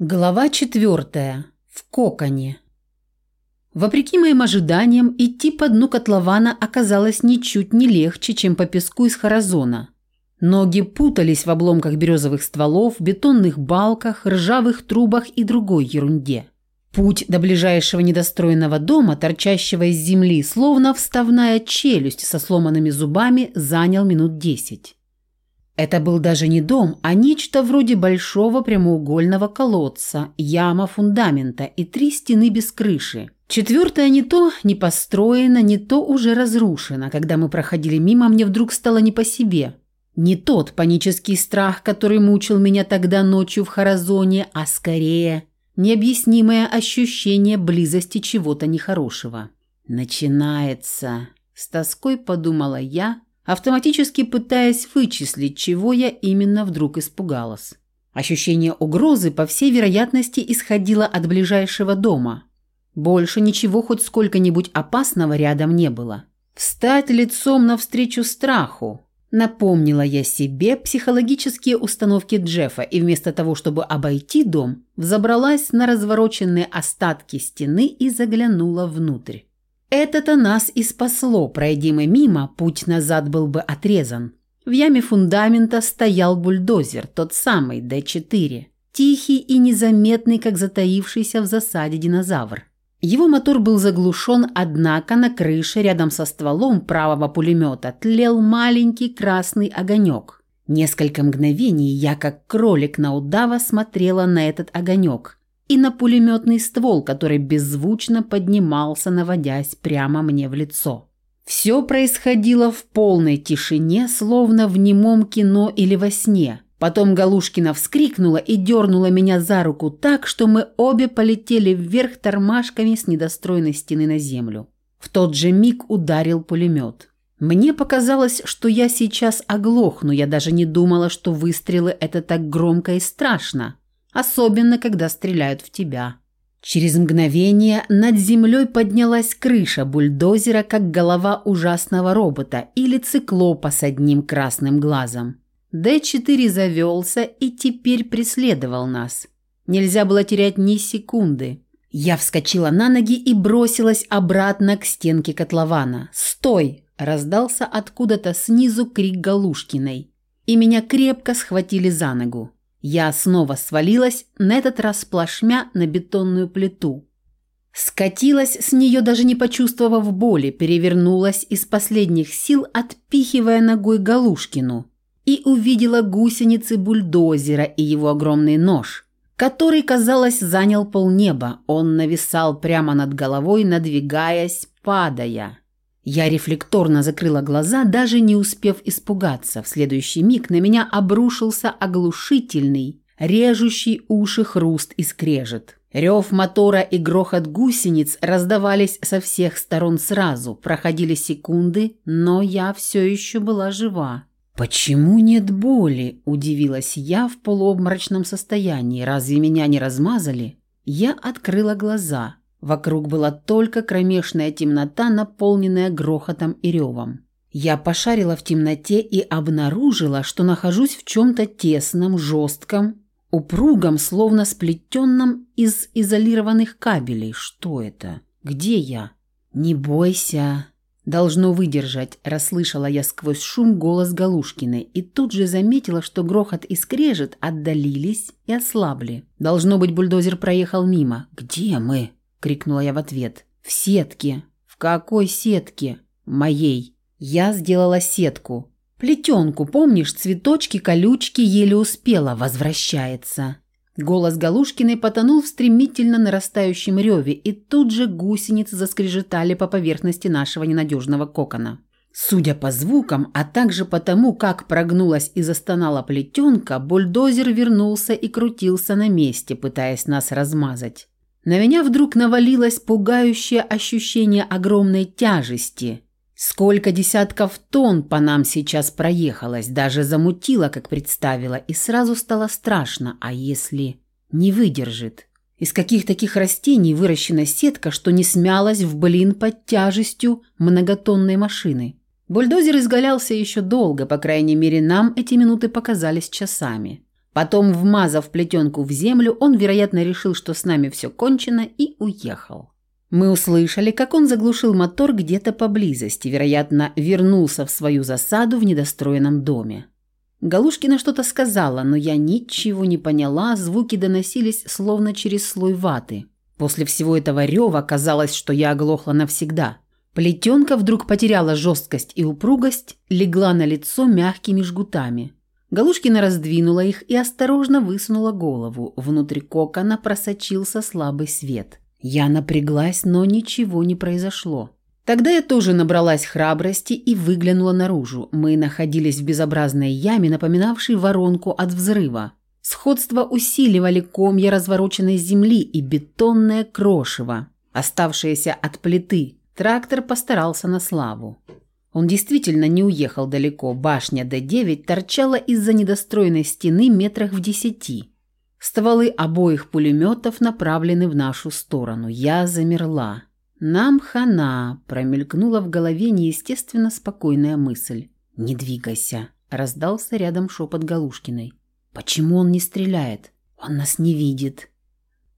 Глава четвертая. В коконе. Вопреки моим ожиданиям, идти по дну котлована оказалось ничуть не легче, чем по песку из Харазона. Ноги путались в обломках березовых стволов, бетонных балках, ржавых трубах и другой ерунде. Путь до ближайшего недостроенного дома, торчащего из земли, словно вставная челюсть со сломанными зубами, занял минут десять. Это был даже не дом, а нечто вроде большого прямоугольного колодца, яма фундамента и три стены без крыши. Четвертое не то не построено, не то уже разрушено. Когда мы проходили мимо, мне вдруг стало не по себе. Не тот панический страх, который мучил меня тогда ночью в Харазоне, а скорее необъяснимое ощущение близости чего-то нехорошего. «Начинается», – с тоской подумала я, автоматически пытаясь вычислить, чего я именно вдруг испугалась. Ощущение угрозы, по всей вероятности, исходило от ближайшего дома. Больше ничего хоть сколько-нибудь опасного рядом не было. «Встать лицом навстречу страху», Напомнила я себе психологические установки Джеффа и вместо того, чтобы обойти дом, взобралась на развороченные остатки стены и заглянула внутрь. Это-то нас и спасло, пройди мимо, путь назад был бы отрезан. В яме фундамента стоял бульдозер, тот самый Д-4, тихий и незаметный, как затаившийся в засаде динозавр. Его мотор был заглушен, однако на крыше рядом со стволом правого пулемета тлел маленький красный огонек. Несколько мгновений я, как кролик на удава, смотрела на этот огонек, и на пулеметный ствол, который беззвучно поднимался, наводясь прямо мне в лицо. Все происходило в полной тишине, словно в немом кино или во сне. Потом Галушкина вскрикнула и дернула меня за руку так, что мы обе полетели вверх тормашками с недостроенной стены на землю. В тот же миг ударил пулемет. Мне показалось, что я сейчас оглохну, я даже не думала, что выстрелы – это так громко и страшно особенно когда стреляют в тебя. Через мгновение над землей поднялась крыша бульдозера, как голова ужасного робота или циклопа с одним красным глазом. Д-4 завелся и теперь преследовал нас. Нельзя было терять ни секунды. Я вскочила на ноги и бросилась обратно к стенке котлована. «Стой!» – раздался откуда-то снизу крик Галушкиной. И меня крепко схватили за ногу. Я снова свалилась, на этот раз плашмя на бетонную плиту. Скатилась с нее, даже не почувствовав боли, перевернулась из последних сил, отпихивая ногой Галушкину, и увидела гусеницы бульдозера и его огромный нож, который, казалось, занял полнеба. Он нависал прямо над головой, надвигаясь, падая. Я рефлекторно закрыла глаза, даже не успев испугаться. В следующий миг на меня обрушился оглушительный, режущий уши хруст и скрежет. Рев мотора и грохот гусениц раздавались со всех сторон сразу. Проходили секунды, но я все еще была жива. «Почему нет боли?» – удивилась я в полуобморочном состоянии. «Разве меня не размазали?» Я открыла глаза – Вокруг была только кромешная темнота, наполненная грохотом и ревом. Я пошарила в темноте и обнаружила, что нахожусь в чем-то тесном, жестком, упругом, словно сплетенном из изолированных кабелей. Что это? Где я? «Не бойся!» «Должно выдержать», – расслышала я сквозь шум голос Галушкиной и тут же заметила, что грохот и скрежет отдалились и ослабли. Должно быть, бульдозер проехал мимо. «Где мы?» Крикнула я в ответ. «В сетке!» «В какой сетке?» «Моей!» Я сделала сетку. «Плетенку, помнишь, цветочки, колючки, еле успела, возвращается!» Голос Галушкиной потонул в стремительно нарастающем реве, и тут же гусеницы заскрежетали по поверхности нашего ненадежного кокона. Судя по звукам, а также по тому, как прогнулась и застонала плетенка, бульдозер вернулся и крутился на месте, пытаясь нас размазать. На меня вдруг навалилось пугающее ощущение огромной тяжести. Сколько десятков тонн по нам сейчас проехалось, даже замутило, как представила, и сразу стало страшно, а если не выдержит? Из каких таких растений выращена сетка, что не смялась в блин под тяжестью многотонной машины? Бульдозер изгалялся еще долго, по крайней мере, нам эти минуты показались часами. Потом, вмазав плетенку в землю, он, вероятно, решил, что с нами все кончено, и уехал. Мы услышали, как он заглушил мотор где-то поблизости, вероятно, вернулся в свою засаду в недостроенном доме. Галушкина что-то сказала, но я ничего не поняла, звуки доносились словно через слой ваты. После всего этого рева казалось, что я оглохла навсегда. Плетенка вдруг потеряла жесткость и упругость, легла на лицо мягкими жгутами. Галушкина раздвинула их и осторожно высунула голову. Внутри кокона просочился слабый свет. Я напряглась, но ничего не произошло. Тогда я тоже набралась храбрости и выглянула наружу. Мы находились в безобразной яме, напоминавшей воронку от взрыва. Сходство усиливали комья развороченной земли и бетонное крошево, оставшееся от плиты, Трактор постарался на славу. Он действительно не уехал далеко. Башня Д-9 торчала из-за недостроенной стены метрах в десяти. Стволы обоих пулеметов направлены в нашу сторону. Я замерла. «Нам хана!» – промелькнула в голове неестественно спокойная мысль. «Не двигайся!» – раздался рядом шепот Галушкиной. «Почему он не стреляет? Он нас не видит!»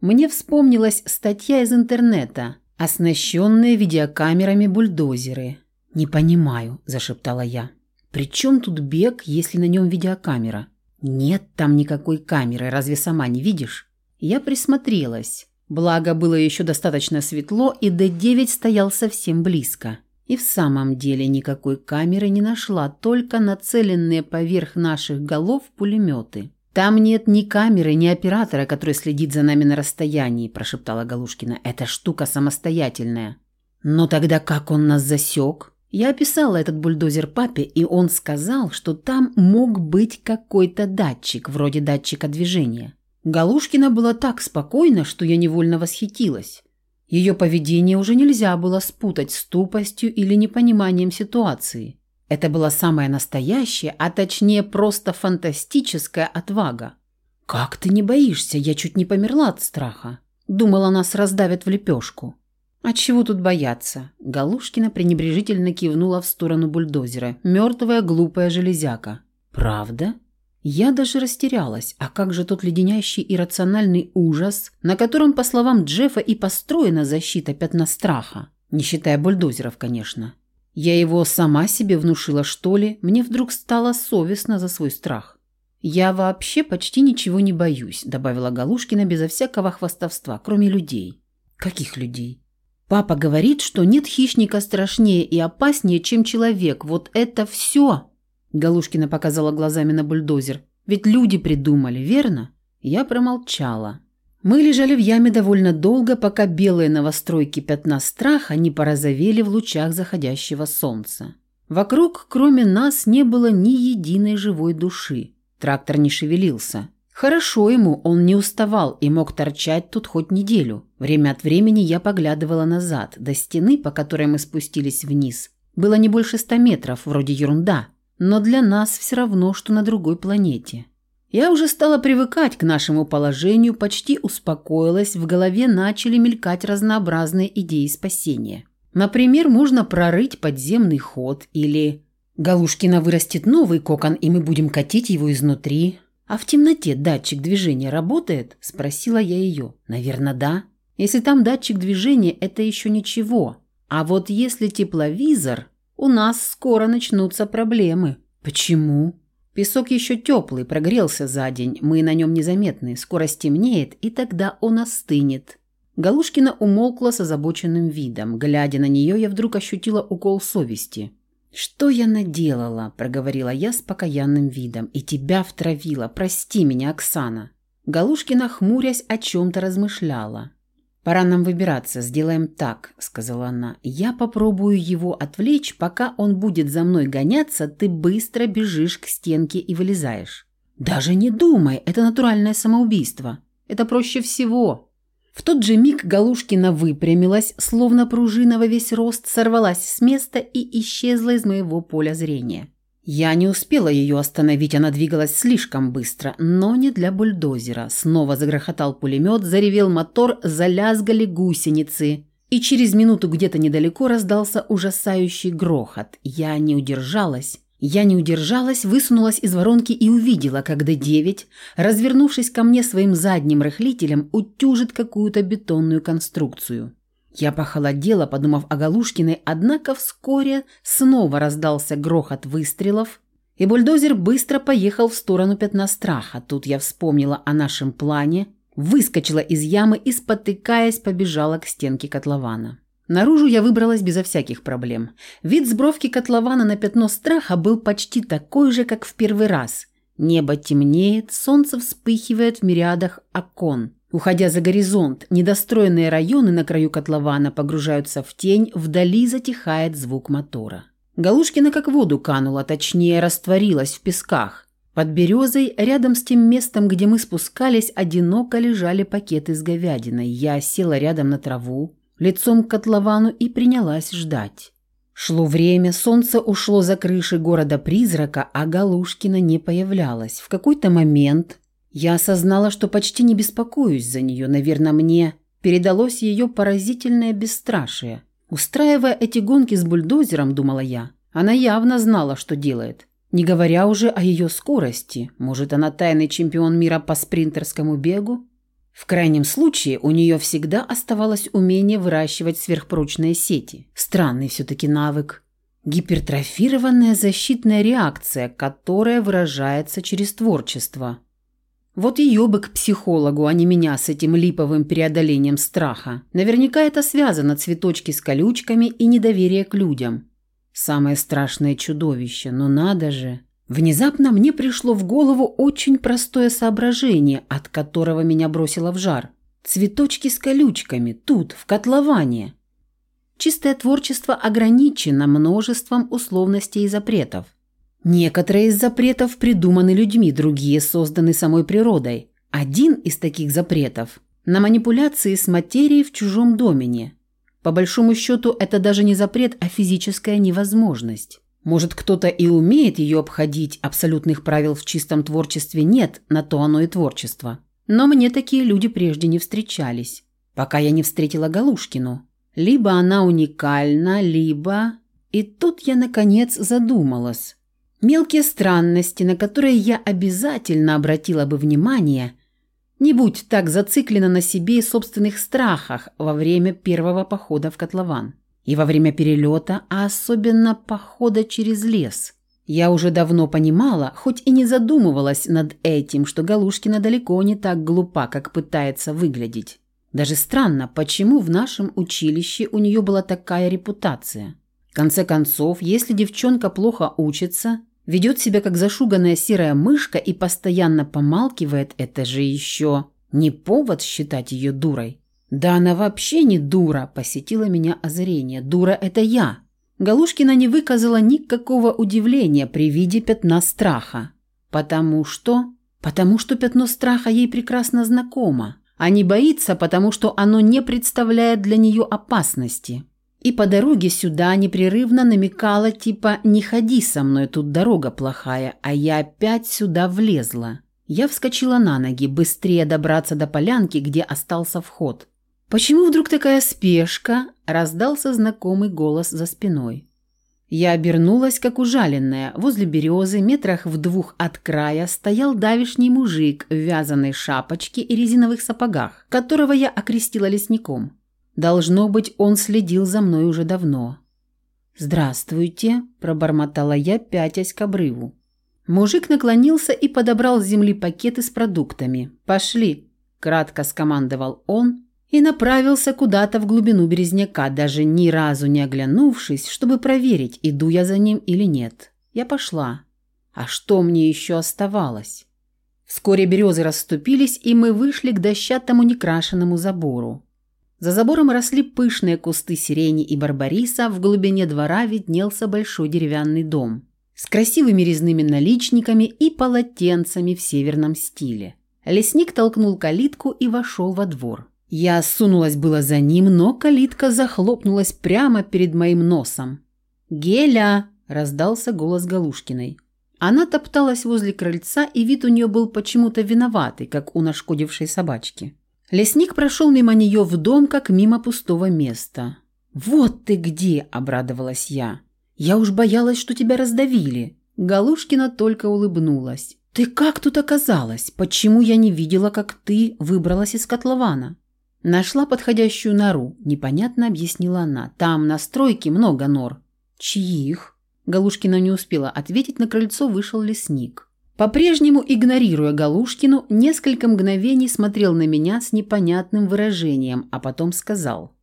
Мне вспомнилась статья из интернета – оснащенные видеокамерами бульдозеры. «Не понимаю», – зашептала я. «При чем тут бег, если на нем видеокамера?» «Нет там никакой камеры, разве сама не видишь?» Я присмотрелась. Благо, было еще достаточно светло, и Д-9 стоял совсем близко. И в самом деле никакой камеры не нашла, только нацеленные поверх наших голов пулеметы. «Там нет ни камеры, ни оператора, который следит за нами на расстоянии», – прошептала Галушкина. «Эта штука самостоятельная». «Но тогда как он нас засек?» Я описала этот бульдозер папе, и он сказал, что там мог быть какой-то датчик, вроде датчика движения. Галушкина была так спокойна, что я невольно восхитилась. Ее поведение уже нельзя было спутать с тупостью или непониманием ситуации. Это была самая настоящая, а точнее просто фантастическая отвага. «Как ты не боишься? Я чуть не померла от страха. Думала, нас раздавят в лепешку». «А чего тут бояться?» Галушкина пренебрежительно кивнула в сторону бульдозера. Мертвая глупая железяка. «Правда?» Я даже растерялась. А как же тот леденящий иррациональный ужас, на котором, по словам Джеффа, и построена защита пятна страха? Не считая бульдозеров, конечно. Я его сама себе внушила, что ли? Мне вдруг стало совестно за свой страх. «Я вообще почти ничего не боюсь», – добавила Галушкина безо всякого хвастовства, кроме людей. «Каких людей?» «Папа говорит, что нет хищника страшнее и опаснее, чем человек. Вот это все!» Галушкина показала глазами на бульдозер. «Ведь люди придумали, верно?» Я промолчала. Мы лежали в яме довольно долго, пока белые новостройки пятна страха не порозовели в лучах заходящего солнца. Вокруг, кроме нас, не было ни единой живой души. Трактор не шевелился. Хорошо ему, он не уставал и мог торчать тут хоть неделю. Время от времени я поглядывала назад, до стены, по которой мы спустились вниз. Было не больше ста метров, вроде ерунда, но для нас все равно, что на другой планете. Я уже стала привыкать к нашему положению, почти успокоилась, в голове начали мелькать разнообразные идеи спасения. Например, можно прорыть подземный ход или... Галушкина вырастет новый кокон, и мы будем катить его изнутри. А в темноте датчик движения работает? Спросила я ее. Наверное, да. Если там датчик движения, это еще ничего. А вот если тепловизор, у нас скоро начнутся проблемы. Почему? Песок еще теплый, прогрелся за день, мы на нем незаметны, скоро стемнеет, и тогда он остынет. Галушкина умолкла с озабоченным видом. Глядя на нее, я вдруг ощутила укол совести. «Что я наделала?» – проговорила я с покаянным видом. «И тебя втравила. Прости меня, Оксана». Галушкина, хмурясь, о чем-то размышляла. «Пора нам выбираться, сделаем так», — сказала она. «Я попробую его отвлечь, пока он будет за мной гоняться, ты быстро бежишь к стенке и вылезаешь». «Даже не думай, это натуральное самоубийство. Это проще всего». В тот же миг Галушкина выпрямилась, словно пружина во весь рост, сорвалась с места и исчезла из моего поля зрения. Я не успела ее остановить, она двигалась слишком быстро, но не для бульдозера. Снова загрохотал пулемет, заревел мотор, залязгали гусеницы. И через минуту где-то недалеко раздался ужасающий грохот. Я не удержалась Я не удержалась, высунулась из воронки и увидела, как Д-9, развернувшись ко мне своим задним рыхлителем, утюжит какую-то бетонную конструкцию. Я похолодела, подумав о Галушкиной, однако вскоре снова раздался грохот выстрелов, и бульдозер быстро поехал в сторону пятна страха. Тут я вспомнила о нашем плане, выскочила из ямы и, спотыкаясь, побежала к стенке котлована. Наружу я выбралась безо всяких проблем. Вид сбровки котлована на пятно страха был почти такой же, как в первый раз. Небо темнеет, солнце вспыхивает в мириадах окон. Уходя за горизонт, недостроенные районы на краю котлована погружаются в тень, вдали затихает звук мотора. Галушкина как воду канула, точнее растворилась в песках. Под березой, рядом с тем местом, где мы спускались, одиноко лежали пакеты с говядиной. Я села рядом на траву, лицом к котловану и принялась ждать. Шло время, солнце ушло за крыши города-призрака, а Галушкина не появлялась. В какой-то момент я осознала, что почти не беспокоюсь за нее. Наверное, мне передалось ее поразительное бесстрашие. Устраивая эти гонки с бульдозером, думала я, она явно знала, что делает. Не говоря уже о ее скорости. Может, она тайный чемпион мира по спринтерскому бегу? В крайнем случае у нее всегда оставалось умение выращивать сверхпрочные сети. Странный все-таки навык. Гипертрофированная защитная реакция, которая выражается через творчество. Вот ее бы к психологу, а не меня с этим липовым преодолением страха. Наверняка это связано цветочки с колючками и недоверие к людям. Самое страшное чудовище, но надо же. Внезапно мне пришло в голову очень простое соображение, от которого меня бросило в жар. Цветочки с колючками, тут, в котловане. Чистое творчество ограничено множеством условностей и запретов. Некоторые из запретов придуманы людьми, другие созданы самой природой. Один из таких запретов – на манипуляции с материей в чужом домене. По большому счету, это даже не запрет, а физическая невозможность. Может, кто-то и умеет ее обходить, абсолютных правил в чистом творчестве нет, на то оно и творчество. Но мне такие люди прежде не встречались, пока я не встретила Галушкину. Либо она уникальна, либо... И тут я, наконец, задумалась. Мелкие странности, на которые я обязательно обратила бы внимание, не будь так зациклена на себе и собственных страхах во время первого похода в котлован. И во время перелета, а особенно похода через лес. Я уже давно понимала, хоть и не задумывалась над этим, что Галушкина далеко не так глупа, как пытается выглядеть. Даже странно, почему в нашем училище у нее была такая репутация. В конце концов, если девчонка плохо учится, ведет себя как зашуганная серая мышка и постоянно помалкивает, это же еще не повод считать ее дурой. «Да она вообще не дура», – посетила меня озарение. «Дура – это я». Галушкина не выказала никакого удивления при виде пятна страха. Потому что... Потому что пятно страха ей прекрасно знакомо, а не боится, потому что оно не представляет для нее опасности. И по дороге сюда непрерывно намекала типа «не ходи со мной, тут дорога плохая», а я опять сюда влезла. Я вскочила на ноги, быстрее добраться до полянки, где остался вход – «Почему вдруг такая спешка?» – раздался знакомый голос за спиной. Я обернулась, как ужаленная. Возле березы, метрах в двух от края, стоял давишний мужик в вязаной шапочке и резиновых сапогах, которого я окрестила лесником. Должно быть, он следил за мной уже давно. «Здравствуйте», – пробормотала я, пятясь к обрыву. Мужик наклонился и подобрал с земли пакеты с продуктами. «Пошли», – кратко скомандовал он, и направился куда-то в глубину березняка, даже ни разу не оглянувшись, чтобы проверить, иду я за ним или нет. Я пошла. А что мне еще оставалось? Вскоре березы расступились, и мы вышли к дощатому некрашенному забору. За забором росли пышные кусты сирени и барбариса, в глубине двора виднелся большой деревянный дом с красивыми резными наличниками и полотенцами в северном стиле. Лесник толкнул калитку и вошел во двор. Я сунулась было за ним, но калитка захлопнулась прямо перед моим носом. «Геля!» – раздался голос Галушкиной. Она топталась возле крыльца, и вид у нее был почему-то виноватый, как у нашкодившей собачки. Лесник прошел мимо нее в дом, как мимо пустого места. «Вот ты где!» – обрадовалась я. «Я уж боялась, что тебя раздавили». Галушкина только улыбнулась. «Ты как тут оказалась? Почему я не видела, как ты выбралась из котлована?» «Нашла подходящую нору», – непонятно объяснила она. «Там на стройке много нор». «Чьих?» Галушкина не успела ответить, на крыльцо вышел лесник. По-прежнему, игнорируя Галушкину, несколько мгновений смотрел на меня с непонятным выражением, а потом сказал.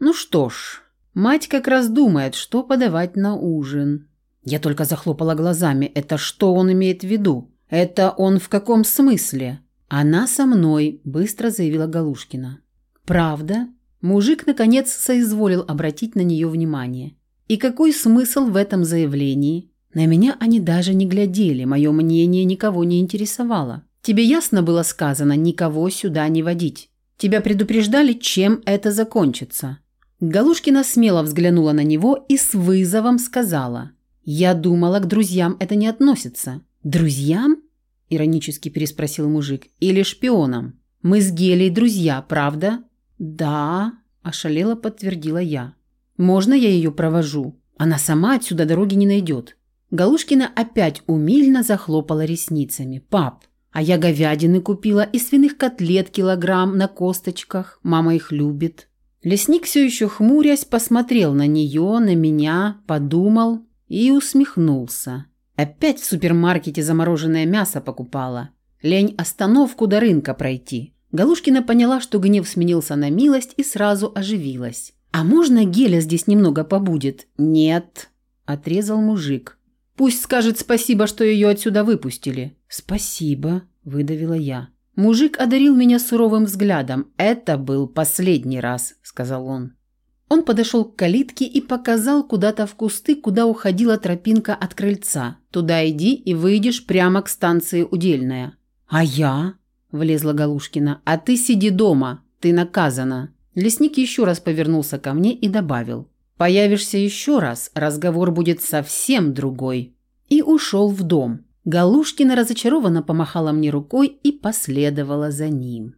«Ну что ж, мать как раз думает, что подавать на ужин». Я только захлопала глазами. «Это что он имеет в виду? Это он в каком смысле?» «Она со мной», – быстро заявила Галушкина. «Правда?» Мужик, наконец, соизволил обратить на нее внимание. «И какой смысл в этом заявлении?» На меня они даже не глядели, мое мнение никого не интересовало. Тебе ясно было сказано никого сюда не водить. Тебя предупреждали, чем это закончится. Галушкина смело взглянула на него и с вызовом сказала. «Я думала, к друзьям это не относится». «Друзьям?» – иронически переспросил мужик. «Или шпионам? Мы с Гелей друзья, правда?» «Да», – ошалело подтвердила я. «Можно я ее провожу? Она сама отсюда дороги не найдет». Галушкина опять умильно захлопала ресницами. «Пап, а я говядины купила и свиных котлет килограмм на косточках. Мама их любит». Лесник все еще хмурясь посмотрел на нее, на меня, подумал и усмехнулся. Опять в супермаркете замороженное мясо покупала. Лень остановку до рынка пройти. Галушкина поняла, что гнев сменился на милость и сразу оживилась. «А можно Геля здесь немного побудет?» «Нет», – отрезал мужик. Пусть скажет спасибо, что ее отсюда выпустили». «Спасибо», – выдавила я. Мужик одарил меня суровым взглядом. «Это был последний раз», – сказал он. Он подошел к калитке и показал куда-то в кусты, куда уходила тропинка от крыльца. «Туда иди и выйдешь прямо к станции Удельная». «А я?» – влезла Галушкина. «А ты сиди дома. Ты наказана». Лесник еще раз повернулся ко мне и добавил. Появишься еще раз, разговор будет совсем другой». И ушел в дом. Галушкина разочарованно помахала мне рукой и последовала за ним.